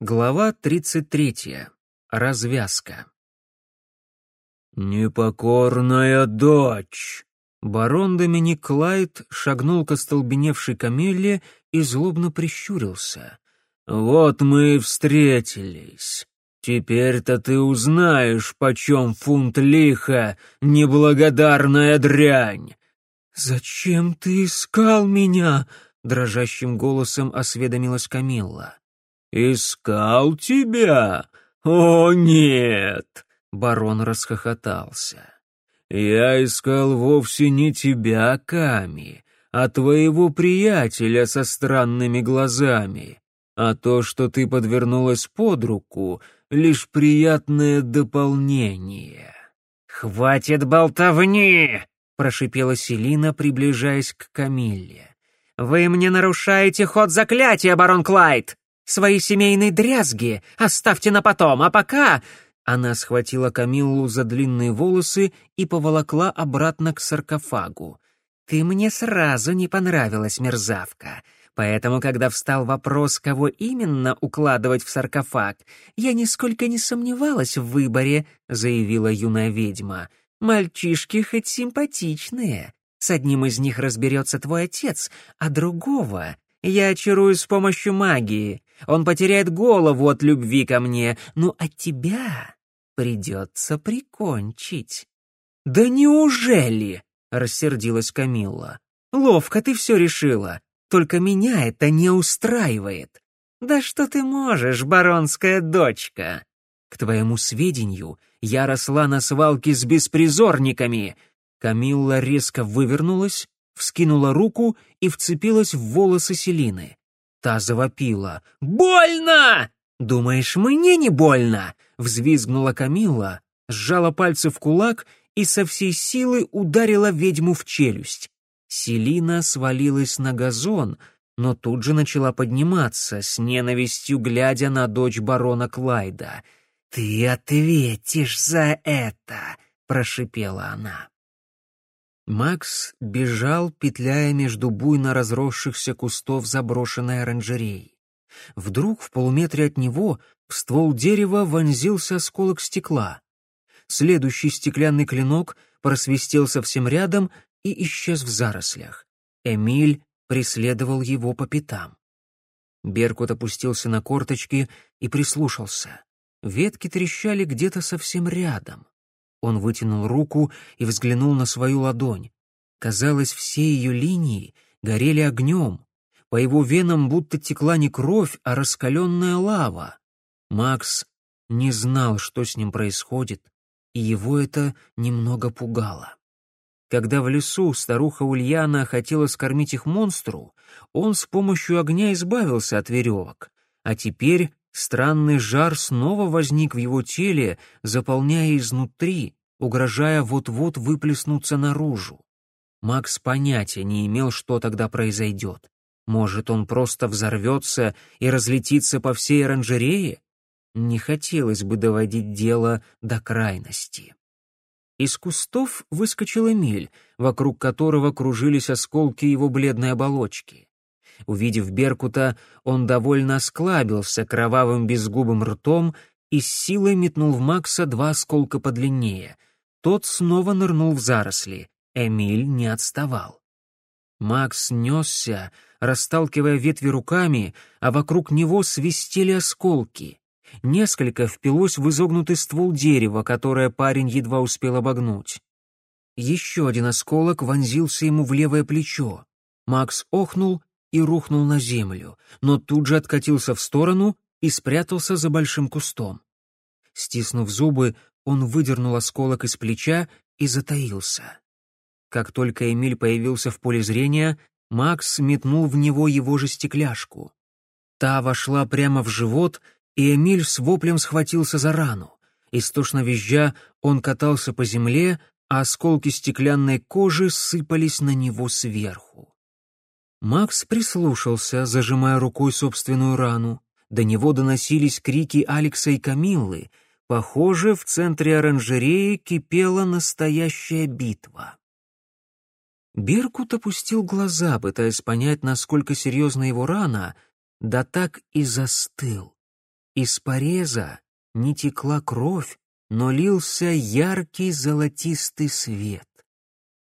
Глава 33. Развязка. «Непокорная дочь!» Барон Доминик Клайд шагнул к остолбеневшей Камилле и злобно прищурился. «Вот мы и встретились. Теперь-то ты узнаешь, почем фунт лиха, неблагодарная дрянь!» «Зачем ты искал меня?» — дрожащим голосом осведомилась Камилла. «Искал тебя? О, нет!» — барон расхохотался. «Я искал вовсе не тебя, Ками, а твоего приятеля со странными глазами. А то, что ты подвернулась под руку, — лишь приятное дополнение». «Хватит болтовни!» — прошипела Селина, приближаясь к Камилле. «Вы мне нарушаете ход заклятия, барон Клайд! Свои семейные дрязги оставьте на потом, а пока...» Она схватила Камиллу за длинные волосы и поволокла обратно к саркофагу. «Ты мне сразу не понравилась, мерзавка. Поэтому, когда встал вопрос, кого именно укладывать в саркофаг, я нисколько не сомневалась в выборе», — заявила юная ведьма. «Мальчишки хоть симпатичные. С одним из них разберется твой отец, а другого я очарую с помощью магии. Он потеряет голову от любви ко мне, ну а тебя придется прикончить». «Да неужели?» — рассердилась Камилла. «Ловко ты все решила. Только меня это не устраивает». «Да что ты можешь, баронская дочка?» «К твоему сведению, я росла на свалке с беспризорниками». Камилла резко вывернулась, вскинула руку и вцепилась в волосы Селины. Та завопила. «Больно!» «Думаешь, мне не больно?» Взвизгнула Камилла, сжала пальцы в кулак и со всей силы ударила ведьму в челюсть. Селина свалилась на газон, но тут же начала подниматься, с ненавистью глядя на дочь барона Клайда. «Ты ответишь за это!» — прошипела она. Макс бежал, петляя между буйно разросшихся кустов заброшенной оранжереи. Вдруг в полуметре от него в ствол дерева вонзился осколок стекла. Следующий стеклянный клинок просвистел совсем рядом и исчез в зарослях. Эмиль преследовал его по пятам. Беркут опустился на корточки и прислушался. Ветки трещали где-то совсем рядом. Он вытянул руку и взглянул на свою ладонь. Казалось, все ее линии горели огнем. По его венам будто текла не кровь, а раскаленная лава. Макс не знал, что с ним происходит, и его это немного пугало. Когда в лесу старуха Ульяна хотела скормить их монстру, он с помощью огня избавился от веревок, а теперь странный жар снова возник в его теле, заполняя изнутри, угрожая вот-вот выплеснуться наружу. Макс понятия не имел, что тогда произойдет. Может, он просто взорвется и разлетится по всей оранжерее? Не хотелось бы доводить дело до крайности. Из кустов выскочил Эмиль, вокруг которого кружились осколки его бледной оболочки. Увидев Беркута, он довольно осклабился кровавым безгубым ртом и с силой метнул в Макса два осколка подлиннее. Тот снова нырнул в заросли. Эмиль не отставал. Макс несся, расталкивая ветви руками, а вокруг него свистели осколки. Несколько впилось в изогнутый ствол дерева, которое парень едва успел обогнуть. Еще один осколок вонзился ему в левое плечо. Макс охнул и рухнул на землю, но тут же откатился в сторону и спрятался за большим кустом. Стиснув зубы, он выдернул осколок из плеча и затаился. Как только Эмиль появился в поле зрения, Макс метнул в него его же стекляшку. Та вошла прямо в живот — и Эмиль с воплем схватился за рану. Истошно визжа, он катался по земле, а осколки стеклянной кожи сыпались на него сверху. Макс прислушался, зажимая рукой собственную рану. До него доносились крики Алекса и Камиллы. Похоже, в центре оранжереи кипела настоящая битва. Беркут опустил глаза, пытаясь понять, насколько серьезна его рана, да так и застыл. Из пореза не текла кровь, но лился яркий золотистый свет.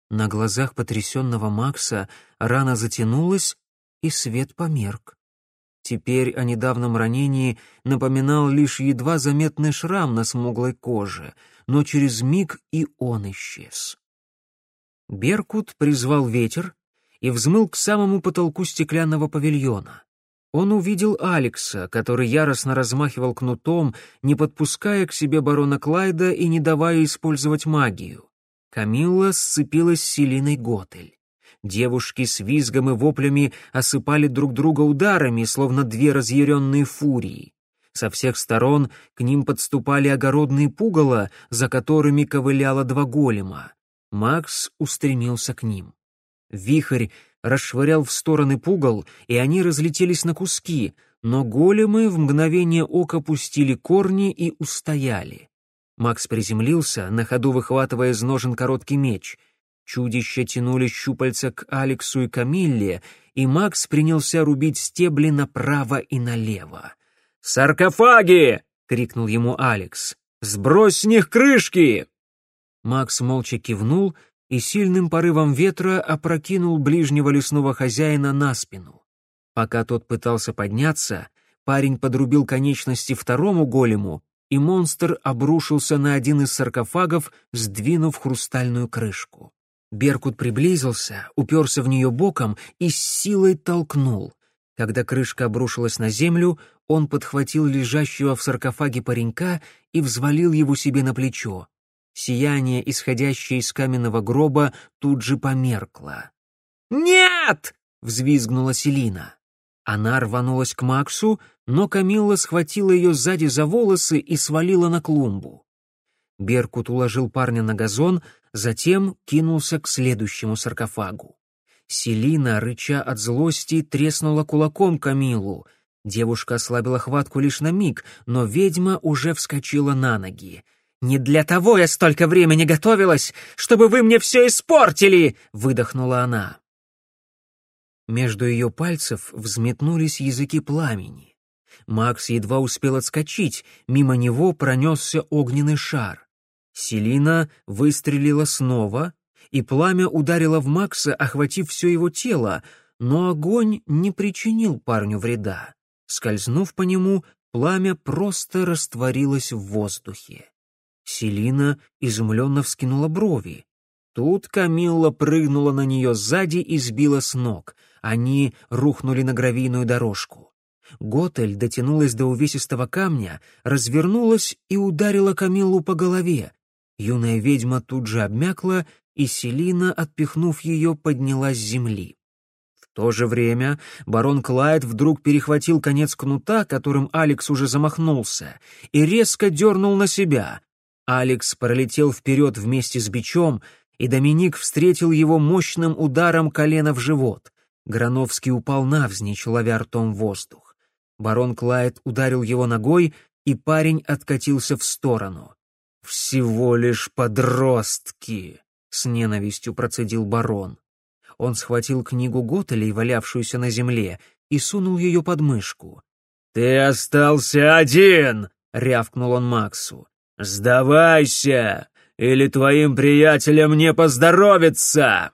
На глазах потрясенного Макса рана затянулась, и свет померк. Теперь о недавнем ранении напоминал лишь едва заметный шрам на смуглой коже, но через миг и он исчез. Беркут призвал ветер и взмыл к самому потолку стеклянного павильона. Он увидел Алекса, который яростно размахивал кнутом, не подпуская к себе барона Клайда и не давая использовать магию. Камилла сцепилась с Селиной Готель. Девушки с визгом и воплями осыпали друг друга ударами, словно две разъяренные фурии. Со всех сторон к ним подступали огородные пугала, за которыми ковыляло два голема. Макс устремился к ним. Вихрь расшвырял в стороны пугал, и они разлетелись на куски, но големы в мгновение ока пустили корни и устояли. Макс приземлился, на ходу выхватывая из ножен короткий меч. Чудища тянули щупальца к Алексу и Камилле, и Макс принялся рубить стебли направо и налево. «Саркофаги!» — крикнул ему Алекс. «Сбрось с них крышки!» Макс молча кивнул и сильным порывом ветра опрокинул ближнего лесного хозяина на спину. Пока тот пытался подняться, парень подрубил конечности второму голему, и монстр обрушился на один из саркофагов, сдвинув хрустальную крышку. Беркут приблизился, уперся в нее боком и с силой толкнул. Когда крышка обрушилась на землю, он подхватил лежащего в саркофаге паренька и взвалил его себе на плечо. Сияние, исходящее из каменного гроба, тут же померкло. «Нет!» — взвизгнула Селина. Она рванулась к Максу, но Камилла схватила ее сзади за волосы и свалила на клумбу. Беркут уложил парня на газон, затем кинулся к следующему саркофагу. Селина, рыча от злости, треснула кулаком Камилу. Девушка ослабила хватку лишь на миг, но ведьма уже вскочила на ноги. «Не для того я столько времени готовилась, чтобы вы мне все испортили!» — выдохнула она. Между ее пальцев взметнулись языки пламени. Макс едва успел отскочить, мимо него пронесся огненный шар. Селина выстрелила снова, и пламя ударило в Макса, охватив все его тело, но огонь не причинил парню вреда. Скользнув по нему, пламя просто растворилось в воздухе. Селина изумленно вскинула брови. Тут Камилла прыгнула на нее сзади и сбила с ног. Они рухнули на гравийную дорожку. Готель дотянулась до увесистого камня, развернулась и ударила Камиллу по голове. Юная ведьма тут же обмякла, и Селина, отпихнув ее, поднялась с земли. В то же время барон Клайд вдруг перехватил конец кнута, которым Алекс уже замахнулся, и резко дернул на себя. Алекс пролетел вперед вместе с бичом, и Доминик встретил его мощным ударом колена в живот. Грановский упал навзничь, ловя ртом воздух. Барон Клайд ударил его ногой, и парень откатился в сторону. «Всего лишь подростки!» — с ненавистью процедил барон. Он схватил книгу Готелей, валявшуюся на земле, и сунул ее под мышку. «Ты остался один!» — рявкнул он Максу. «Сдавайся, или твоим приятелям не поздоровится!»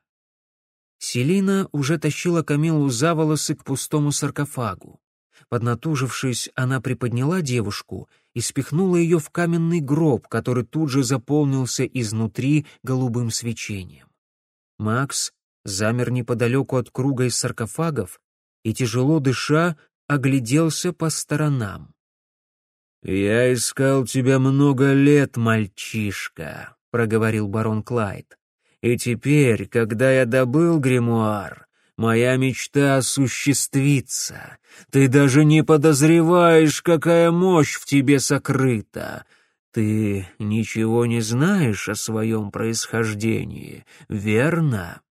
Селина уже тащила Камилу за волосы к пустому саркофагу. Поднатужившись, она приподняла девушку и спихнула ее в каменный гроб, который тут же заполнился изнутри голубым свечением. Макс замер неподалеку от круга из саркофагов и, тяжело дыша, огляделся по сторонам. «Я искал тебя много лет, мальчишка», — проговорил барон Клайд. «И теперь, когда я добыл гримуар, моя мечта осуществится. Ты даже не подозреваешь, какая мощь в тебе сокрыта. Ты ничего не знаешь о своем происхождении, верно?»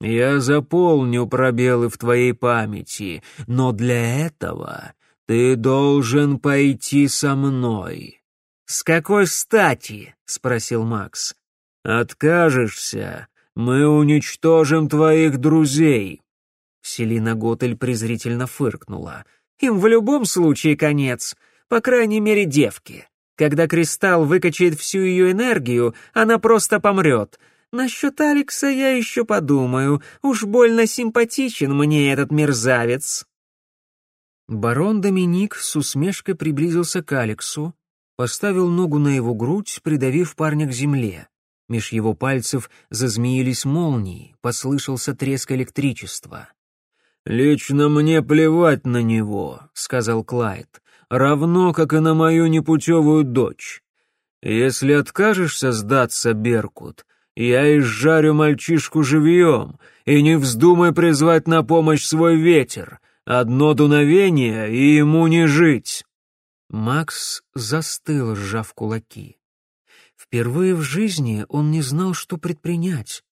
Я заполню пробелы в твоей памяти, но для этого «Ты должен пойти со мной». «С какой стати?» — спросил Макс. «Откажешься, мы уничтожим твоих друзей». Селина Готель презрительно фыркнула. «Им в любом случае конец. по крайней мере девке. Когда кристалл выкачает всю ее энергию, она просто помрет. Насчет Алекса я еще подумаю, уж больно симпатичен мне этот мерзавец». Барон Доминик с усмешкой приблизился к Алексу, поставил ногу на его грудь, придавив парня к земле. Меж его пальцев зазмеились молнии, послышался треск электричества. «Лично мне плевать на него», — сказал Клайд, — «равно, как и на мою непутевую дочь. Если откажешься сдаться, Беркут, я изжарю мальчишку живьем, и не вздумай призвать на помощь свой ветер. Одно дуновение, и ему не жить». Макс застыл, сжав кулаки. Впервые в жизни он не знал, что предпринять.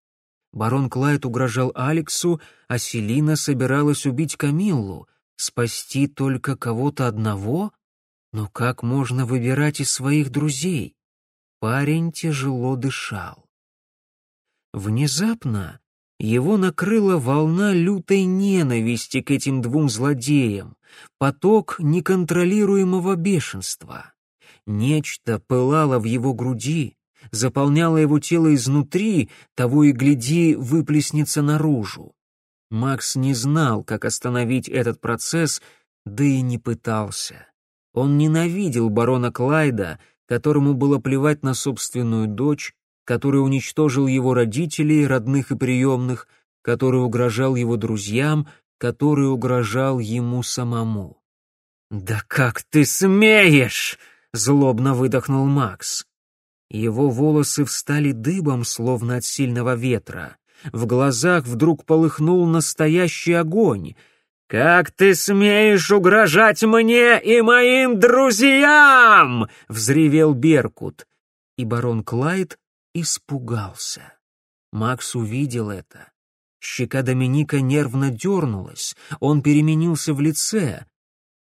Барон Клайд угрожал Алексу, а Селина собиралась убить Камиллу. Спасти только кого-то одного? Но как можно выбирать из своих друзей? Парень тяжело дышал. Внезапно его накрыла волна лютой ненависти к этим двум злодеям, поток неконтролируемого бешенства. Нечто пылало в его груди, заполняло его тело изнутри, того и гляди, выплеснется наружу. Макс не знал, как остановить этот процесс, да и не пытался. Он ненавидел барона Клайда, которому было плевать на собственную дочь, который уничтожил его родителей, родных и приемных, который угрожал его друзьям, который угрожал ему самому. «Да как ты смеешь!» — злобно выдохнул Макс. Его волосы встали дыбом, словно от сильного ветра. В глазах вдруг полыхнул настоящий огонь. «Как ты смеешь угрожать мне и моим друзьям!» — взревел Беркут. И барон Клайд испугался. Макс увидел это. Щека Доминика нервно дернулась, он переменился в лице.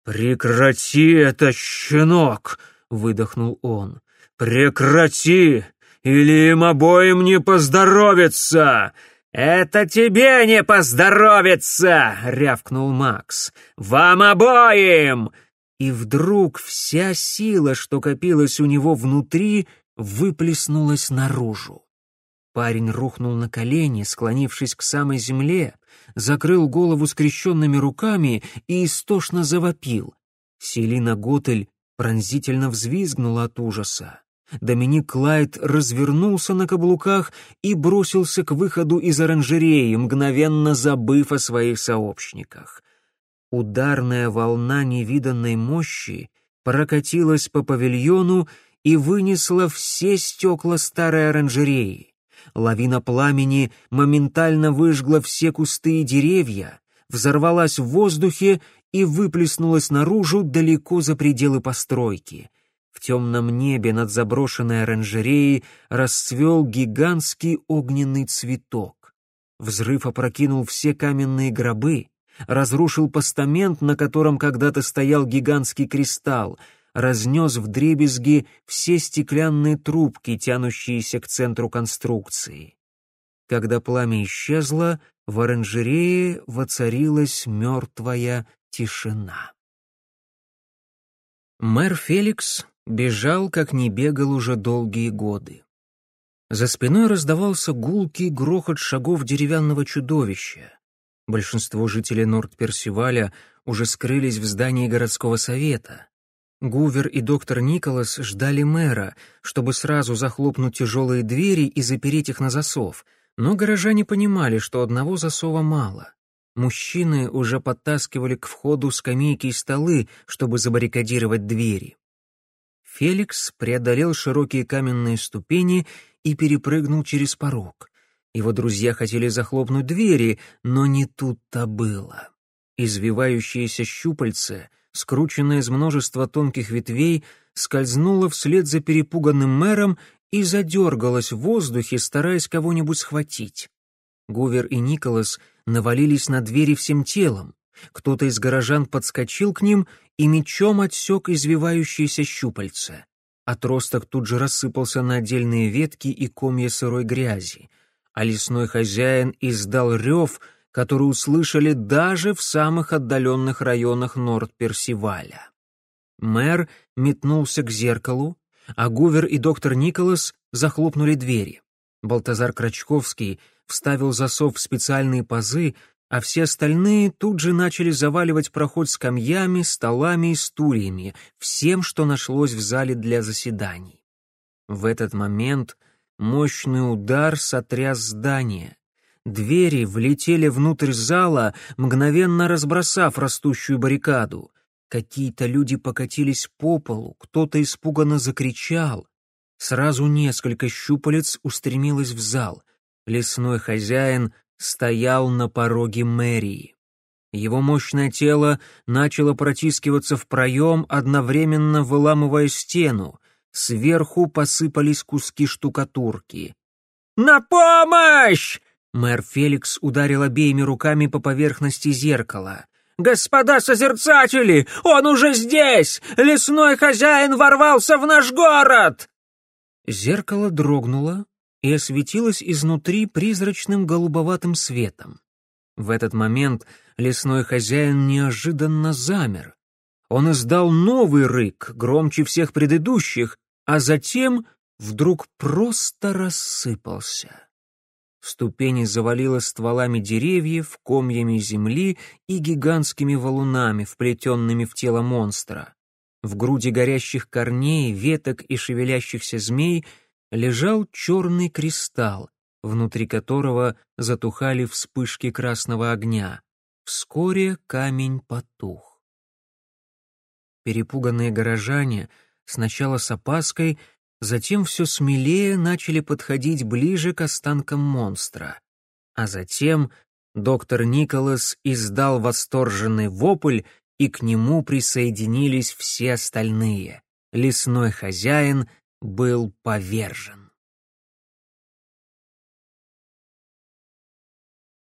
«Прекрати это, щенок!» — выдохнул он. «Прекрати, или им обоим не поздоровится!» «Это тебе не поздоровится!» — рявкнул Макс. «Вам обоим!» И вдруг вся сила, что копилась у него внутри, выплеснулась наружу. Парень рухнул на колени, склонившись к самой земле, закрыл голову скрещенными руками и истошно завопил. Селина Готель пронзительно взвизгнула от ужаса. Доминик Клайд развернулся на каблуках и бросился к выходу из оранжереи, мгновенно забыв о своих сообщниках. Ударная волна невиданной мощи прокатилась по павильону и вынесла все стекла старой оранжереи. Лавина пламени моментально выжгла все кусты и деревья, взорвалась в воздухе и выплеснулась наружу далеко за пределы постройки. В темном небе над заброшенной оранжереей расцвел гигантский огненный цветок. Взрыв опрокинул все каменные гробы, разрушил постамент, на котором когда-то стоял гигантский кристалл, разнес в дребезги все стеклянные трубки, тянущиеся к центру конструкции. Когда пламя исчезло, в оранжерее воцарилась мертвая тишина. Мэр Феликс бежал, как не бегал уже долгие годы. За спиной раздавался гулкий грохот шагов деревянного чудовища. Большинство жителей Норд-Персиваля уже скрылись в здании городского совета. Гувер и доктор Николас ждали мэра, чтобы сразу захлопнуть тяжелые двери и запереть их на засов, но горожане понимали, что одного засова мало. Мужчины уже подтаскивали к входу скамейки и столы, чтобы забаррикадировать двери. Феликс преодолел широкие каменные ступени и перепрыгнул через порог. Его друзья хотели захлопнуть двери, но не тут-то было. Извивающиеся щупальца скрученная из множества тонких ветвей, скользнула вслед за перепуганным мэром и задергалась в воздухе, стараясь кого-нибудь схватить. Гувер и Николас навалились на двери всем телом. Кто-то из горожан подскочил к ним и мечом отсек извивающиеся щупальца. Отросток тут же рассыпался на отдельные ветки и комья сырой грязи, а лесной хозяин издал рев — которую услышали даже в самых отдаленных районах Норд-Персиваля. Мэр метнулся к зеркалу, а Гувер и доктор Николас захлопнули двери. Балтазар Крачковский вставил засов в специальные пазы, а все остальные тут же начали заваливать проход скамьями, столами и стульями, всем, что нашлось в зале для заседаний. В этот момент мощный удар сотряс здание. Двери влетели внутрь зала, мгновенно разбросав растущую баррикаду. Какие-то люди покатились по полу, кто-то испуганно закричал. Сразу несколько щупалец устремилось в зал. Лесной хозяин стоял на пороге мэрии. Его мощное тело начало протискиваться в проем, одновременно выламывая стену. Сверху посыпались куски штукатурки. «На помощь!» Мэр Феликс ударил обеими руками по поверхности зеркала. «Господа созерцатели, он уже здесь! Лесной хозяин ворвался в наш город!» Зеркало дрогнуло и осветилось изнутри призрачным голубоватым светом. В этот момент лесной хозяин неожиданно замер. Он издал новый рык, громче всех предыдущих, а затем вдруг просто рассыпался. Ступени завалило стволами деревьев, комьями земли и гигантскими валунами, вплетенными в тело монстра. В груди горящих корней, веток и шевелящихся змей лежал черный кристалл, внутри которого затухали вспышки красного огня. Вскоре камень потух. Перепуганные горожане сначала с опаской, затем все смелее начали подходить ближе к останкам монстра. А затем доктор Николас издал восторженный вопль, и к нему присоединились все остальные. Лесной хозяин был повержен.